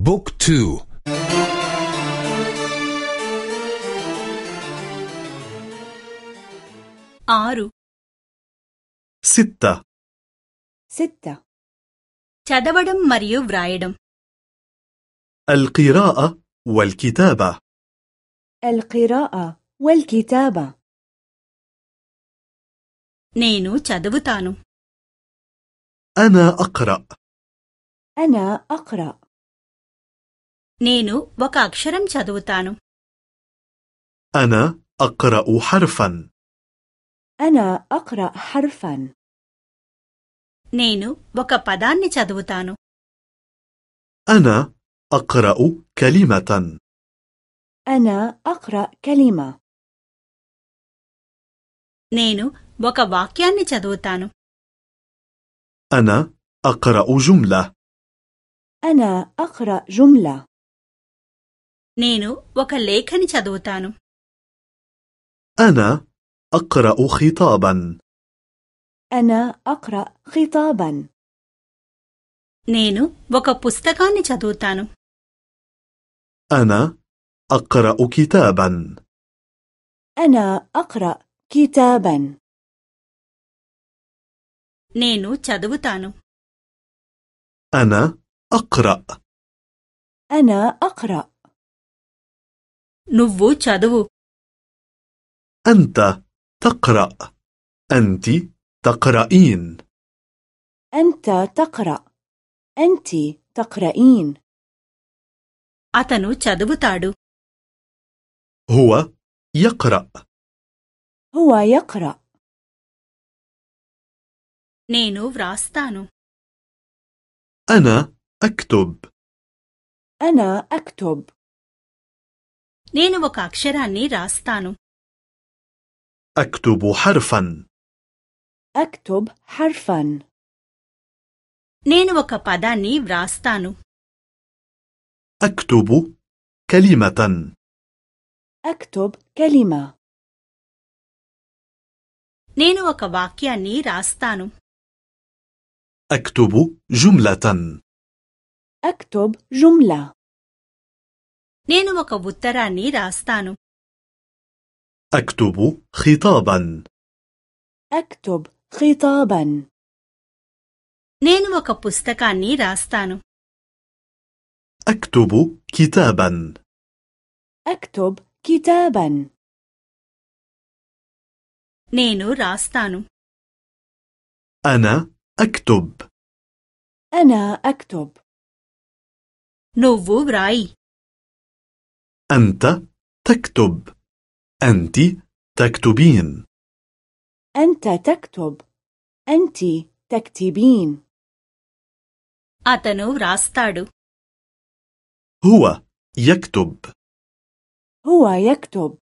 بوك تو آرو ستة ستة చదవడం మరియు వ్రాయడం القراءة والكتابة القراءة والكتابة నేను చదువుతాను أنا أقرأ أنا أقرأ నేను ఒక అక్షరం చదువుతాను أنا أقرأ حرفا أنا أقرأ حرفا నేను ఒక పదాన్ని చదువుతాను أنا أقرأ كلمة أنا أقرأ كلمة నేను ఒక వాక్యాన్ని చదువుతాను أنا أقرأ جملة أنا أقرأ جملة నేను ఒక లేఖని చదువుతాను أنا أقرأ خطابا أنا أقرأ خطابا నేను ఒక పుస్తకాన్ని చదువుతాను أنا أقرأ كتابا أنا أقرأ كتابا నేను చదువుతాను أنا أقرأ أنا أقرأ నువ్వు చదువు أنت تقرأ أنت تقرأين أنت تقرأ أنت تقرأين అతను చదువుతాడు هو يقرأ هو يقرأ నేను వ్రాస్తాను أنا أكتب أنا أكتب నేను ఒక అక్షరాన్ని రాస్తాను أكتب حرفا أكتب حرفا నేను ఒక పదాన్ని వ్రాస్తాను أكتب كلمة أكتب كلمة నేను ఒక వాక్యాన్ని రాస్తాను أكتب جملة أكتب جملة నేను ఒక ఉత్తరాన్ని రాస్తాను అక్తుబు ఖితాబన్ అక్తుబ్ ఖితాబన్ నేను ఒక పుస్తకాన్ని రాస్తాను అక్తుబ్ కితాబన్ అక్తుబ్ కితాబన్ నేను రాస్తాను అనా అక్తుబ్ అనా అక్తుబ్ నువ్వు వ్రాయి أنت تكتب. أنت تكتبين. أنت تكتب. أنت تكتبين. أتنو راستادو هو يكتب. هو يكتب.